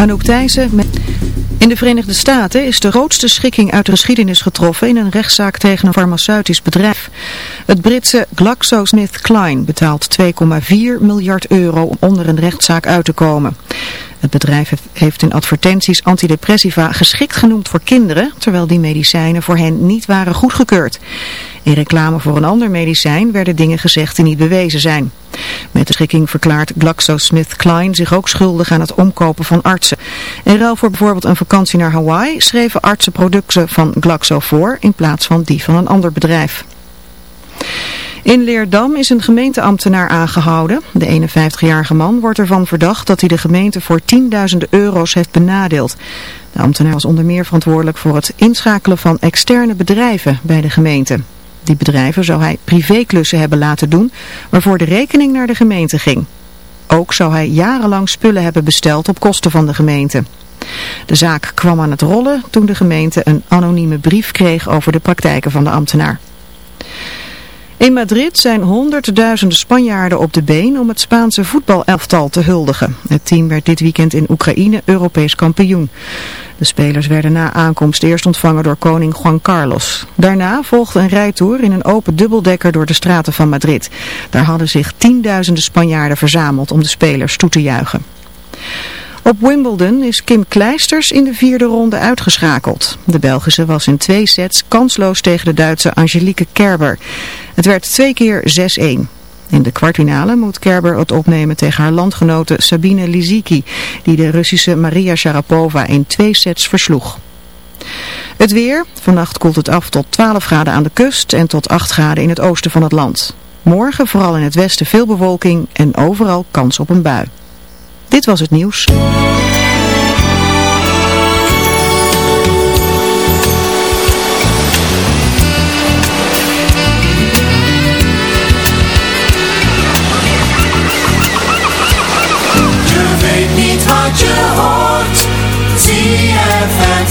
Anouk Thijssen met... In de Verenigde Staten is de grootste schikking uit de geschiedenis getroffen in een rechtszaak tegen een farmaceutisch bedrijf. Het Britse GlaxoSmithKline betaalt 2,4 miljard euro om onder een rechtszaak uit te komen. Het bedrijf heeft in advertenties antidepressiva geschikt genoemd voor kinderen, terwijl die medicijnen voor hen niet waren goedgekeurd. In reclame voor een ander medicijn werden dingen gezegd die niet bewezen zijn. Met de schikking verklaart GlaxoSmithKline zich ook schuldig aan het omkopen van artsen. In ruil voor bijvoorbeeld een vakantie naar Hawaii schreven artsen producten van Glaxo voor in plaats van die van een ander bedrijf. In Leerdam is een gemeenteambtenaar aangehouden. De 51-jarige man wordt ervan verdacht dat hij de gemeente voor tienduizenden euro's heeft benadeeld. De ambtenaar was onder meer verantwoordelijk voor het inschakelen van externe bedrijven bij de gemeente. Die bedrijven zou hij privéklussen hebben laten doen, waarvoor de rekening naar de gemeente ging. Ook zou hij jarenlang spullen hebben besteld op kosten van de gemeente. De zaak kwam aan het rollen toen de gemeente een anonieme brief kreeg over de praktijken van de ambtenaar. In Madrid zijn honderdduizenden Spanjaarden op de been om het Spaanse voetbalelftal te huldigen. Het team werd dit weekend in Oekraïne Europees kampioen. De spelers werden na aankomst eerst ontvangen door koning Juan Carlos. Daarna volgde een rijtour in een open dubbeldekker door de straten van Madrid. Daar hadden zich tienduizenden Spanjaarden verzameld om de spelers toe te juichen. Op Wimbledon is Kim Kleisters in de vierde ronde uitgeschakeld. De Belgische was in twee sets kansloos tegen de Duitse Angelique Kerber. Het werd twee keer 6-1. In de kwartfinale moet Kerber het opnemen tegen haar landgenote Sabine Lisicki, die de Russische Maria Sharapova in twee sets versloeg. Het weer. Vannacht koelt het af tot 12 graden aan de kust en tot 8 graden in het oosten van het land. Morgen vooral in het westen veel bewolking en overal kans op een bui. Dit was het nieuws. Je weet niet wat je hoort. Zie je het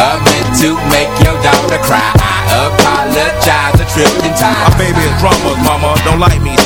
Loving to make your daughter cry. I apologize a trillion times. My baby is drama, mama. Don't like me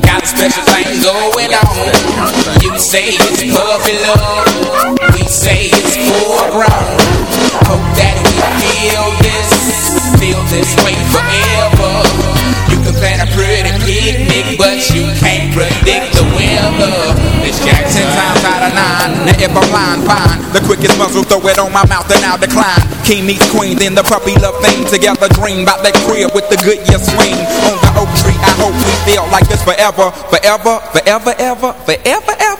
got a special thing going on. You say it's puppy love. We say it's full grown. Hope that we feel this, feel this way forever You can plan a pretty picnic, but you can't predict the weather. This Jackson times out of nine. Now if I'm lying, fine. The quickest muzzle, throw it on my mouth and I'll decline. King meets queen, then the puppy love thing. Together dream about that crib with the Goodyear swing. On the I hope we feel like this forever, forever, forever, ever, forever, ever.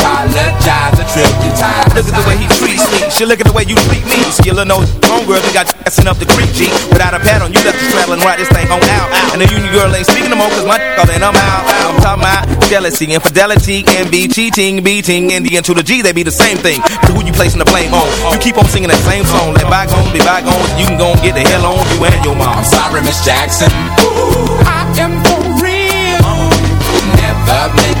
a trillion times. Look at the way he treats me you look at the way you treat me. Skillin' those homegirls that got you messing up the creek, G. Without a pad on, you left the straddle and ride this thing on out. And the union girl ain't speaking no more, cause my all in, I'm out. I'm talking about jealousy, infidelity, envy, cheating, beating, and the N to the G, they be the same thing. So who you placing the blame on? You keep on singing that same song. Let bygones be bygones, you can go and get the hell on you and your mom. I'm sorry, Miss Jackson. Ooh, I am for real. Never meant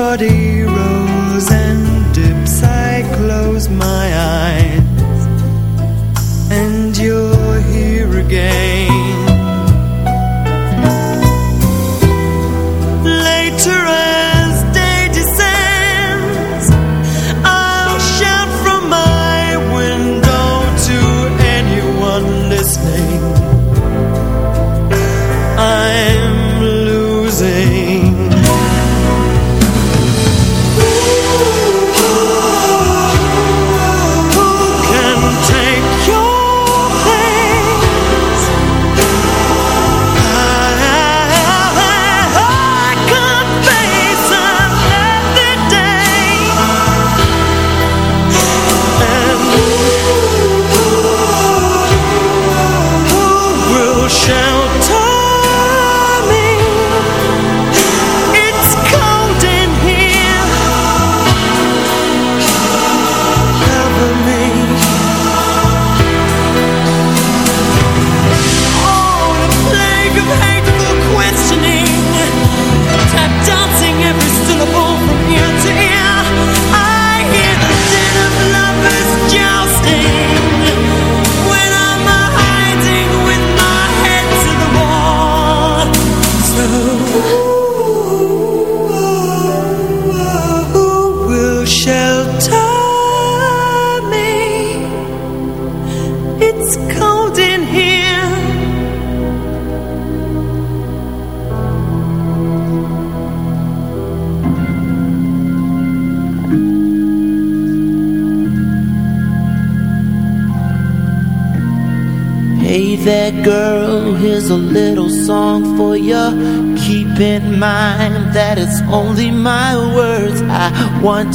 want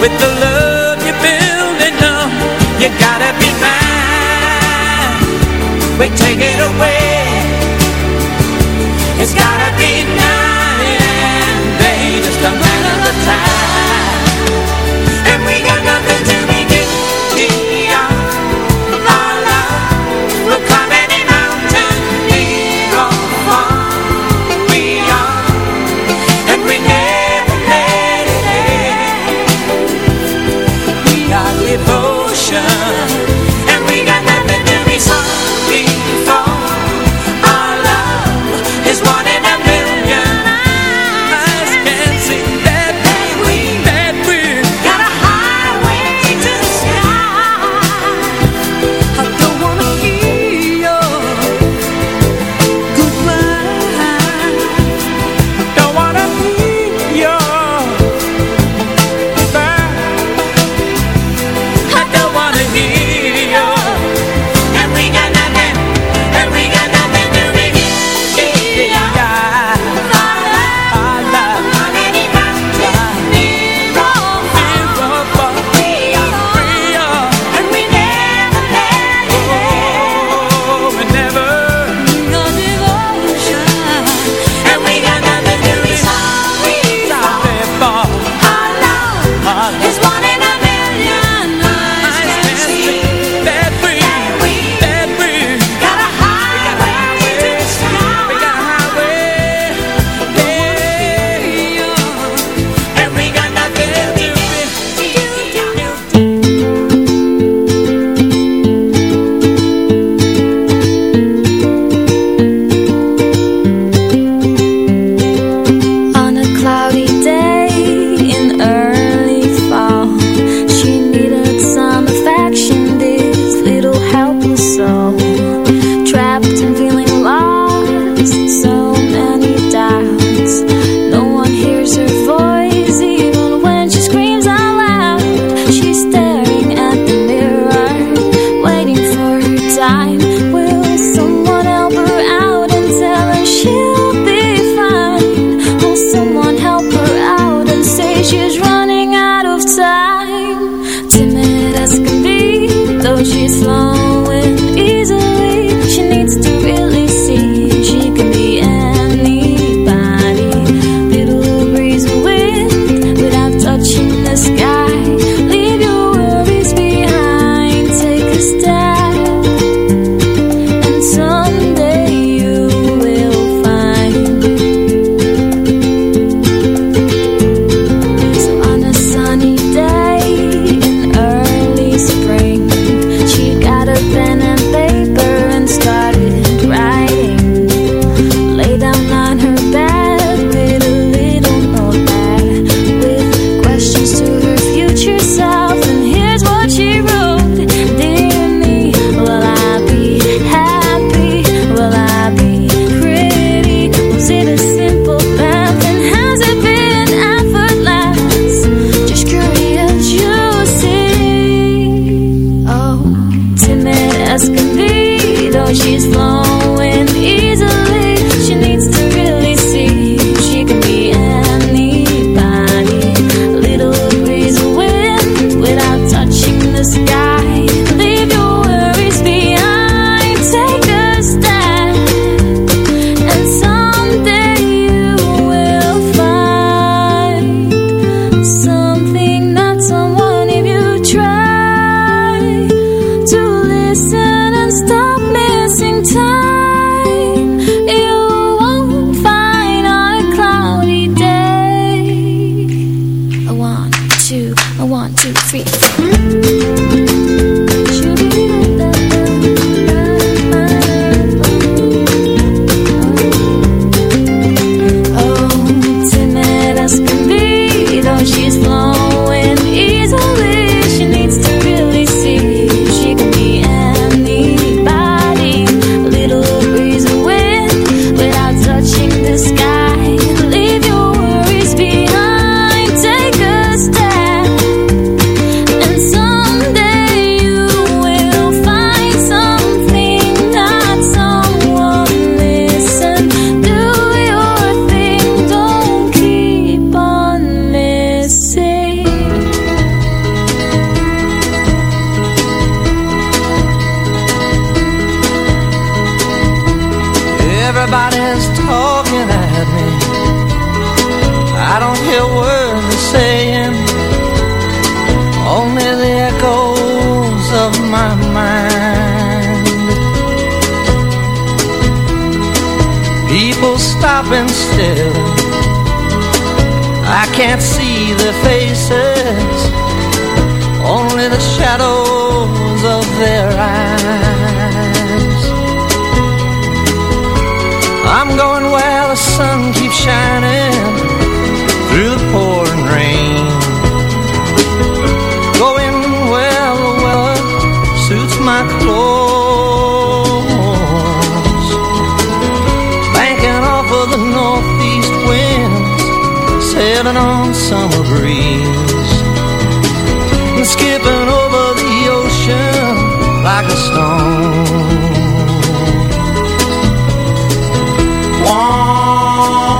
with the love you're building up. You gotta be mine. We take it away. It's gotta be mine, baby, just a People stop and stare. I can't see their faces, only the shadows of their eyes. I'm going where the sun keeps shining sailing on summer breeze. And skipping over the ocean like a stone. I'm